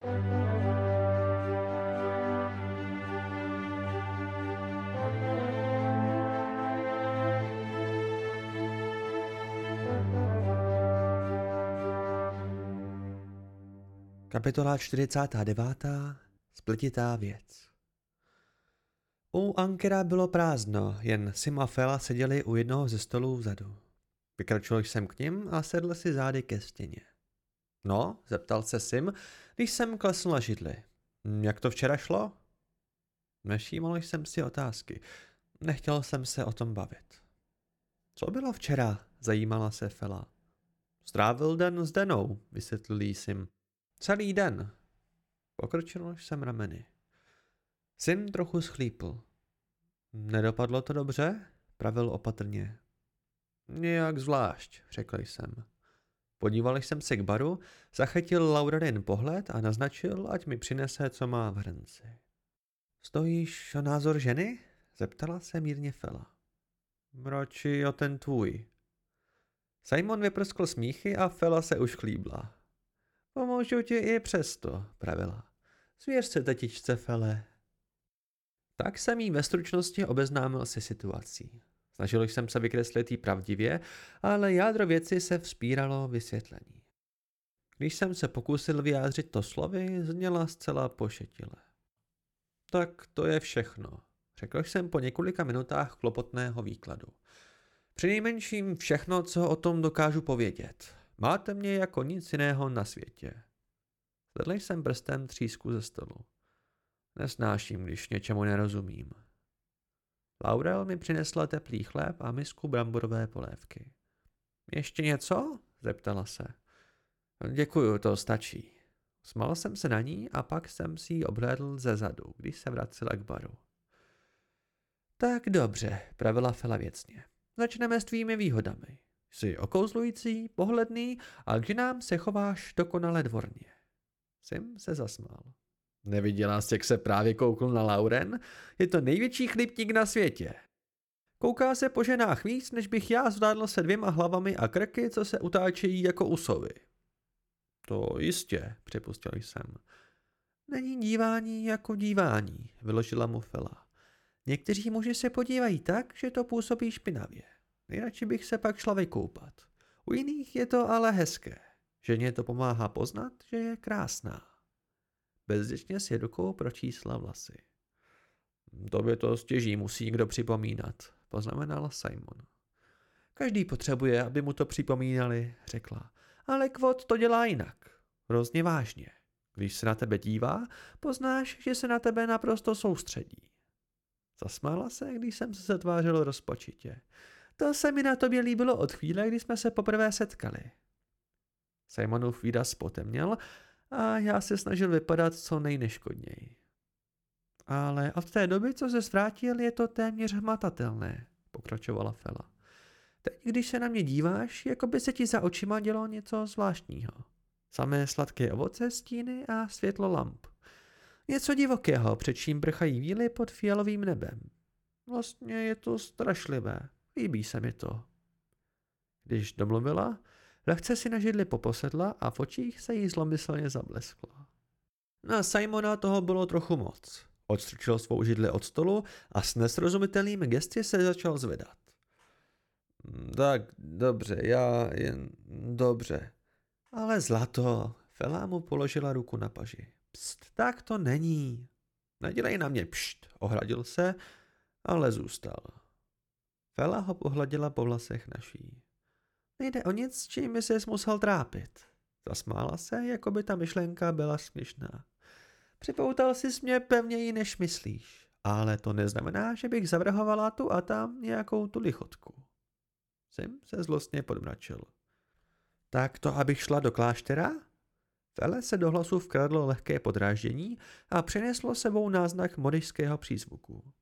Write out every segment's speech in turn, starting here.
Kapitola 49. Spletitá věc U Ankera bylo prázdno, jen Sim a Fela seděli u jednoho ze stolů vzadu. Vykročil jsem k ním a sedl si zády ke stěně. No, zeptal se Sim, když jsem klesl na židli. Jak to včera šlo? Nešímal jsem si otázky. Nechtěl jsem se o tom bavit. Co bylo včera? Zajímala se Fela. Strávil den s Denou, vysvětlil Sim. Celý den. Pokročil jsem rameny. Syn trochu schlípl. Nedopadlo to dobře? Pravil opatrně. Nějak zvlášť, řekl jsem. Podíval jsem se k baru, zachytil Laurerin pohled a naznačil, ať mi přinese, co má v hrnci. Stojíš o názor ženy? Zeptala se mírně Fela. Radši o ten tvůj. Simon vyprskl smíchy a Fela se už chlíbla. Pomůžu ti i přesto, pravila. Zvěř se tetičce Fele. Tak jsem jí ve stručnosti obeznámil se situací. Snažil jsem se vykreslit jí pravdivě, ale jádro věci se vzpíralo vysvětlení. Když jsem se pokusil vyjádřit to slovy, zněla zcela pošetile. Tak to je všechno, řekl jsem po několika minutách klopotného výkladu. Přinejmenším všechno, co o tom dokážu povědět. Máte mě jako nic jiného na světě. Zvedl jsem prstem třísku ze stolu. Nesnáším, když něčemu nerozumím. Laurel mi přinesla teplý chléb a misku bramborové polévky. Ještě něco? zeptala se. Děkuju, to stačí. Smal jsem se na ní a pak jsem si ji obhlédl ze zadu, když se vracela k baru. Tak dobře, pravila Fela věcně. Začneme s tvými výhodami. Jsi okouzlující, pohledný a k ženám se chováš dokonale dvorně. Sim se zasmál. Neviděla jsi, jak se právě koukl na Lauren? Je to největší chlipník na světě. Kouká se po ženách víc, než bych já zvládl se dvěma hlavami a krky, co se utáčejí jako usovy. To jistě, připustil jsem. Není dívání jako dívání, vyložila mu Fela. Někteří muži se podívají tak, že to působí špinavě. Nejradši bych se pak šla vykoupat. U jiných je to ale hezké. Ženě to pomáhá poznat, že je krásná. Bezděčně si rukou pročísla vlasy. Tobě to stěží musí někdo připomínat, poznamenala Simon. Každý potřebuje, aby mu to připomínali, řekla. Ale Kvot to dělá jinak. Hrozně vážně. Když se na tebe dívá, poznáš, že se na tebe naprosto soustředí. Zasmála se, když jsem se zatvářel rozpočitě. To se mi na tobě líbilo od chvíle, kdy jsme se poprvé setkali. Simonův výraz potemněl a já se snažil vypadat co nejneškodněji. Ale od té doby, co se zvrátil, je to téměř hmatatelné, pokračovala Fela. Teď, když se na mě díváš, jako by se ti za očima dělo něco zvláštního. Samé sladké ovoce, stíny a světlo lamp. Něco divokého, před čím brchají víly pod fialovým nebem. Vlastně je to strašlivé. Líbí se mi to. Když domluvila, lehce si na židli poposedla a v očích se jí zlomyslně zableskla. Na Simona toho bylo trochu moc. Odstrčil svou židli od stolu a s nesrozumitelnými gesty se začal zvedat. Tak, dobře, já jen dobře. Ale zlato, Fela mu položila ruku na paži. Pst, tak to není. Nedělej na mě pšt, ohradil se, ale zůstal. Fela ho pohladila po vlasech naší. Nejde o nic, čím by ses musel trápit. Zasmála se, jako by ta myšlenka byla směšná. Připoutal jsi mě pevněji, než myslíš, ale to neznamená, že bych zavrhovala tu a tam nějakou tu lichotku. Sim se zlostně podmračil. Tak to, abych šla do kláštera? Fele se do hlasu vkradlo lehké podráždění a přineslo sebou náznak modišského přízvuku.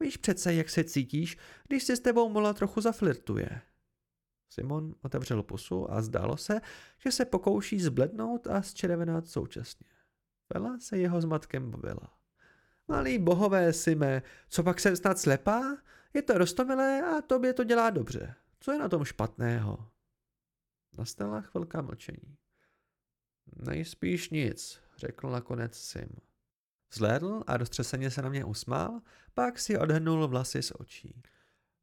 Víš přece, jak se cítíš, když si s tebou mola trochu zaflirtuje. Simon otevřel pusu a zdálo se, že se pokouší zblednout a zčervenat současně. Vela se jeho zmatkem bavila. Malý bohové, Sime, co pak jsem snad slepá? Je to rostomilé a tobě to dělá dobře. Co je na tom špatného? Nastala chvilka mlčení. Nejspíš nic, řekl nakonec Sim. Vzlédl a roztřeseně se na mě usmál, pak si odhrnul vlasy z očí.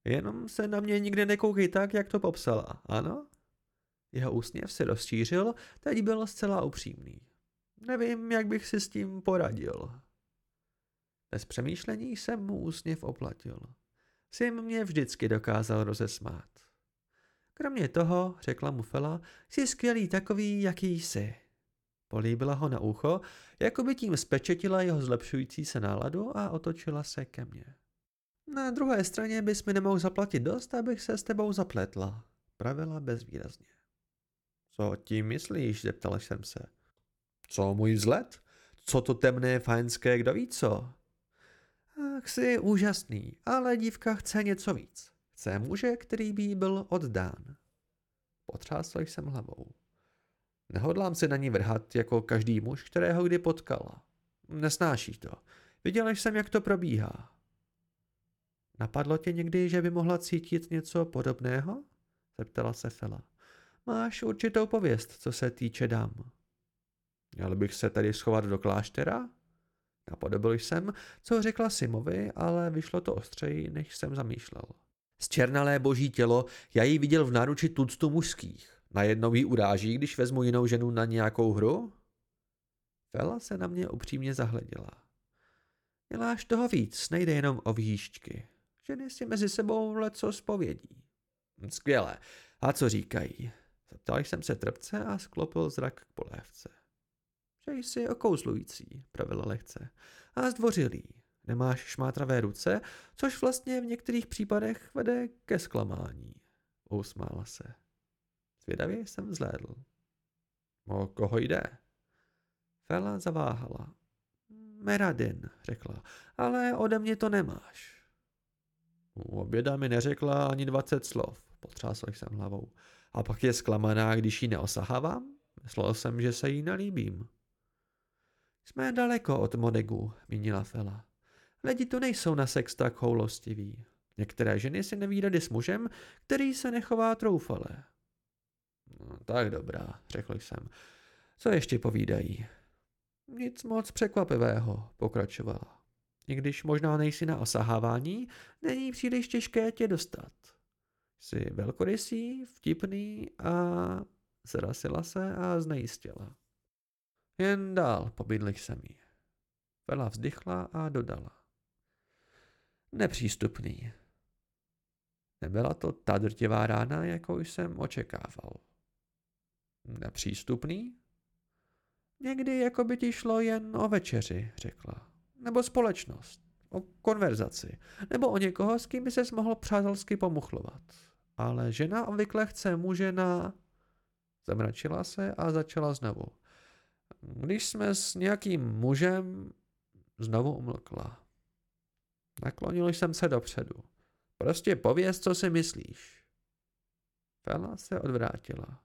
Jenom se na mě nikdy nekoukej tak, jak to popsala, ano? Jeho úsměv se rozšířil, teď byl zcela upřímný. Nevím, jak bych si s tím poradil. Bez přemýšlení jsem mu úsměv oplatil. Sim mě vždycky dokázal rozesmát. Kromě toho, řekla mu Fela, jsi skvělý takový, jaký jsi. Políbila ho na ucho, jako by tím spečetila jeho zlepšující se náladu a otočila se ke mně. Na druhé straně bys mi nemohl zaplatit dost, abych se s tebou zapletla, pravila bezvýrazně. Co tím myslíš, zeptal jsem se. Co můj vzhled? Co to temné fajnské, kdo ví co? Ach, jsi úžasný, ale dívka chce něco víc. Chce muže, který by byl oddán. Potřásl jsem hlavou. Nehodlám se na ní vrhat jako každý muž, kterého kdy potkala. Nesnáší to. Viděl jsem, jak to probíhá. Napadlo tě někdy, že by mohla cítit něco podobného? Zeptala se Fela. Máš určitou pověst, co se týče dám. Měl bych se tady schovat do kláštera? Napodobil jsem, co řekla Simovi, ale vyšlo to ostřeji, než jsem zamýšlel. Zčernalé boží tělo, já ji viděl v náruči tuctu mužských. Najednou ji uráží, když vezmu jinou ženu na nějakou hru? Fela se na mě upřímně zahleděla. Děláš toho víc, nejde jenom o výšťky. Ženy si mezi sebou leco spovědí. Skvěle. A co říkají? Zeptal jsem se trpce a sklopil zrak k polévce. Že jsi okouzlující, pravila lehce, a zdvořilý. Nemáš šmátravé ruce, což vlastně v některých případech vede ke zklamání. Usmála se. Zvědavě jsem vzlédl. O koho jde? Fela zaváhala. Meradin, řekla, ale ode mě to nemáš. Oběda mi neřekla ani dvacet slov, potřásl jsem hlavou. A pak je zklamaná, když ji neosahávám? Myslel jsem, že se jí nelíbím. Jsme daleko od Modegu, mínila Fela. Lidi tu nejsou na sex tak houlostiví. Některé ženy si neví rady s mužem, který se nechová troufale. No, tak dobrá, řekl jsem. Co ještě povídají? Nic moc překvapivého, pokračovala. I když možná nejsi na osahávání, není příliš těžké tě dostat. Jsi velkorysý, vtipný a zrasila se a znejistila. Jen dál, pobídl jsem jí. Vela vzdychla a dodala. Nepřístupný. Nebyla to ta drtivá rána, jakou jsem očekával. Nepřístupný? Někdy jako by ti šlo jen o večeři, řekla. Nebo společnost, o konverzaci, nebo o někoho, s kým by ses mohl přátelsky pomuchlovat. Ale žena obvykle chce muže na... Zamračila se a začala znovu. Když jsme s nějakým mužem, znovu umlkla. Naklonil jsem se dopředu. Prostě pověz, co si myslíš. Fela se odvrátila.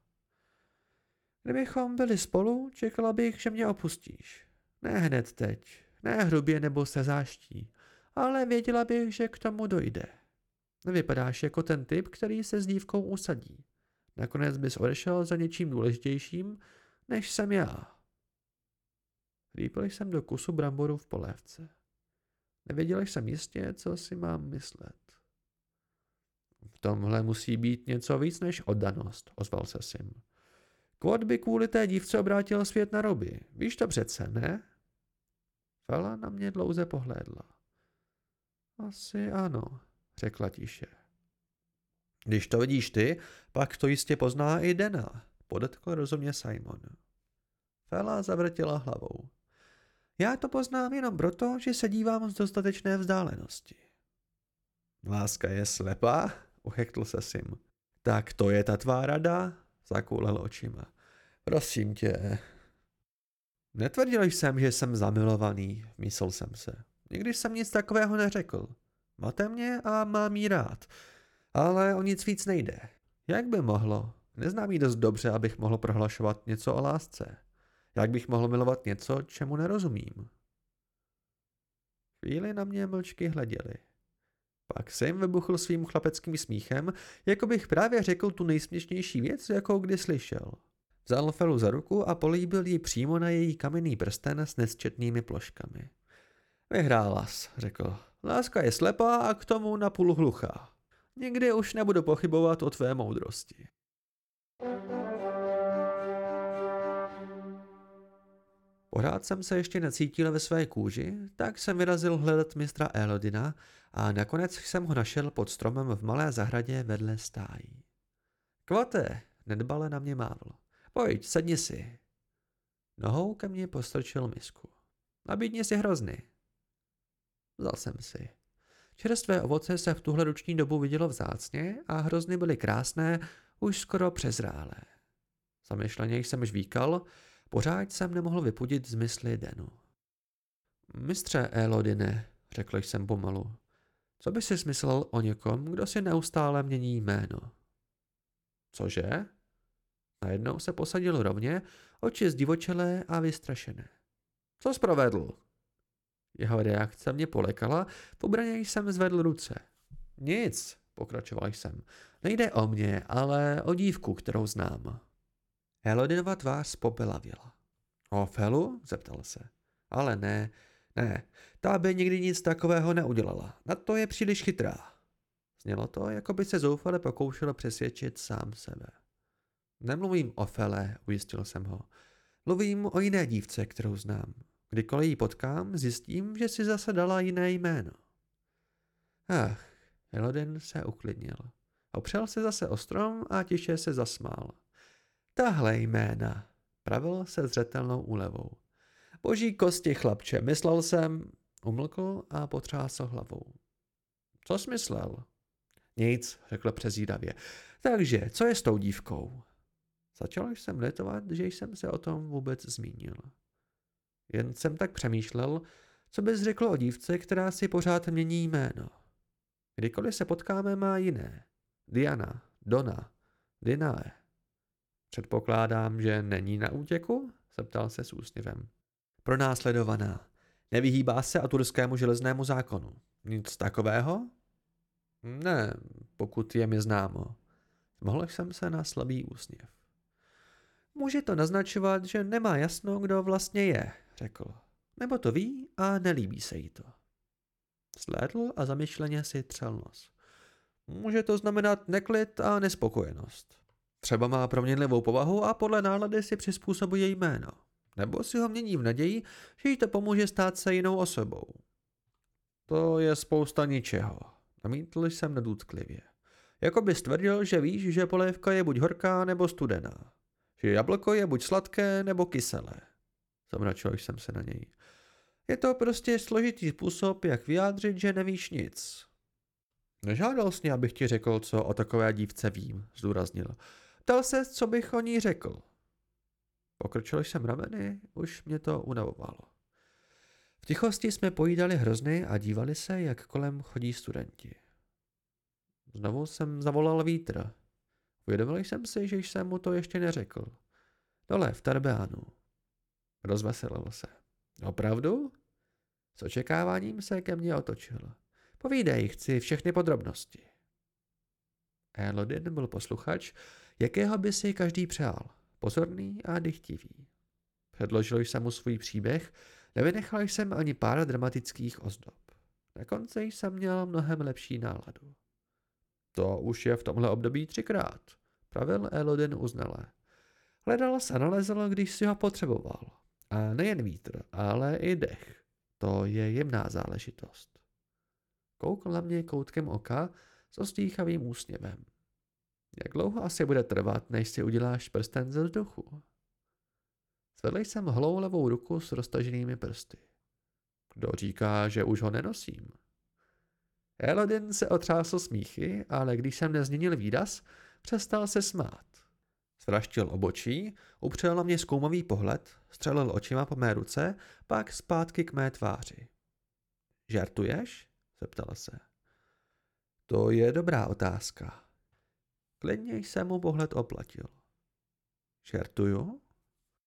Kdybychom byli spolu, čekala bych, že mě opustíš. Ne hned teď, ne hrubě nebo se záští, ale věděla bych, že k tomu dojde. Nevypadáš jako ten typ, který se s dívkou usadí. Nakonec bys odešel za něčím důležitějším, než jsem já. Rýpl jsem do kusu bramboru v polévce. Nevěděl jsem jistě, co si mám myslet. V tomhle musí být něco víc než oddanost, ozval se Sim. Kvot by kvůli té dívce obrátil svět na roby. Víš to přece, ne? Fela na mě dlouze pohlédla. Asi ano, řekla tiše. Když to vidíš ty, pak to jistě pozná i Dena, podotkl rozumně Simon. Fela zavrtila hlavou. Já to poznám jenom proto, že se dívám z dostatečné vzdálenosti. Láska je slepá, uchektl se Sim. Tak to je ta tvá rada? Zakoulel očima. Prosím tě. Netvrdil jsem, že jsem zamilovaný, myslel jsem se. Nikdy jsem nic takového neřekl. Máte mě a mám jí rád. Ale o nic víc nejde. Jak by mohlo? Neznám jí dost dobře, abych mohl prohlašovat něco o lásce. Jak bych mohl milovat něco, čemu nerozumím? Chvíli na mě mlčky hleděli. Pak jsem vybuchl svým chlapeckým smíchem, jako bych právě řekl tu nejsměšnější věc, jakou kdy slyšel. Vzal Felu za ruku a políbil ji přímo na její kamenný prsten s nesčetnými ploškami. Vyhrálas, řekl. Láska je slepá a k tomu napůl hluchá. Nikdy už nebudu pochybovat o tvé moudrosti. Pořád jsem se ještě necítil ve své kůži, tak jsem vyrazil hledat mistra Elodina a nakonec jsem ho našel pod stromem v malé zahradě vedle stájí. Kvate, nedbale na mě mávl. Pojď, sedni si. Nohou ke mně postrčil misku. Nabídni si hrozny. Vzal jsem si. Čerstvé ovoce se v tuhle ruční dobu vidělo vzácně a hrozny byly krásné, už skoro přezrálé. Zamyšleně jsem žvíkal, pořád jsem nemohl vypudit z mysli Denu. Mistře Elodine, řekl jsem pomalu, co by si smyslel o někom, kdo si neustále mění jméno? Cože? Najednou se posadil rovně, oči zdivočelé a vystrašené. Co zprovedl? Jeho reakce mě polekala, pobraně jsem zvedl ruce. Nic, pokračoval jsem. Nejde o mě, ale o dívku, kterou znám. Elodinova tvář spopelavěla. O Felu? zeptal se. Ale ne, ne, ta by nikdy nic takového neudělala. Na to je příliš chytrá. Znělo to, jako by se zoufale pokoušelo přesvědčit sám sebe. Nemluvím o Fele, ujistil jsem ho. Mluvím o jiné dívce, kterou znám. Kdykoliv ji potkám, zjistím, že si zase dala jiné jméno. Ach, Elodin se uklidnil. Opřel se zase o strom a tiše se zasmál. Tahle jména, pravil se zřetelnou úlevou. Boží kosti, chlapče, myslel jsem, umlkl a potřásl hlavou. Co jsi myslel? Nic, řekl přezíravě. Takže, co je s tou dívkou? Začal jsem litovat, že jsem se o tom vůbec zmínil. Jen jsem tak přemýšlel, co bys řekl o dívce, která si pořád mění jméno. Kdykoliv se potkáme, má jiné. Diana, Dona, Dinae. Předpokládám, že není na útěku? zeptal se s úsměvem. Pronásledovaná. Nevyhýbá se turskému železnému zákonu. Nic takového? Ne, pokud je mi známo. Mohl jsem se na slabý úsměv. Může to naznačovat, že nemá jasno, kdo vlastně je, řekl. Nebo to ví a nelíbí se jí to. Slédl a zamyšleně si třel nos. Může to znamenat neklid a nespokojenost. Třeba má proměnlivou povahu a podle nálady si přizpůsobuje jméno. Nebo si ho mění v naději, že jí to pomůže stát se jinou osobou. To je spousta ničeho. Namítl jsem nedůtklivě. Jako by stvrdil, že víš, že polévka je buď horká nebo studená. Že jablko je buď sladké nebo kyselé. Zamračil jsem se na něj. Je to prostě složitý způsob, jak vyjádřit, že nevíš nic. Nežádal jsi mě, abych ti řekl, co o takové dívce vím, zdůraznil. Ptal se, co bych o ní řekl. Pokročil jsem rameny, už mě to unavovalo. V tichosti jsme pojídali hrozny a dívali se, jak kolem chodí studenti. Znovu jsem zavolal vítr. Uvědomil jsem si, že jsem mu to ještě neřekl. Dole, v Tarbeánu. Rozveselil se. Opravdu? S očekáváním se ke mně otočil. Povídej, chci všechny podrobnosti. Elodin byl posluchač, jakého by si každý přál. Pozorný a dychtivý. Předložil jsem mu svůj příběh, nevynechal jsem ani pár dramatických ozdob. Na konci jsem měl mnohem lepší náladu. To už je v tomhle období třikrát, pravil Elodin uznale. Hledal se nalezl, když si ho potřeboval. A nejen vítr, ale i dech. To je jemná záležitost. Koukl na mě koutkem oka s ostýchavým úsměvem. Jak dlouho asi bude trvat, než si uděláš prsten ze vzduchu? Zvedl jsem holou levou ruku s roztaženými prsty. Kdo říká, že už ho nenosím? Elodin se otřásl smíchy, ale když jsem nezměnil výraz, přestal se smát. Zvraštil obočí, upřel na mě zkoumavý pohled, střelil očima po mé ruce, pak zpátky k mé tváři. Žartuješ? zeptala se. To je dobrá otázka. Klidně jsem mu pohled oplatil. Žartuju?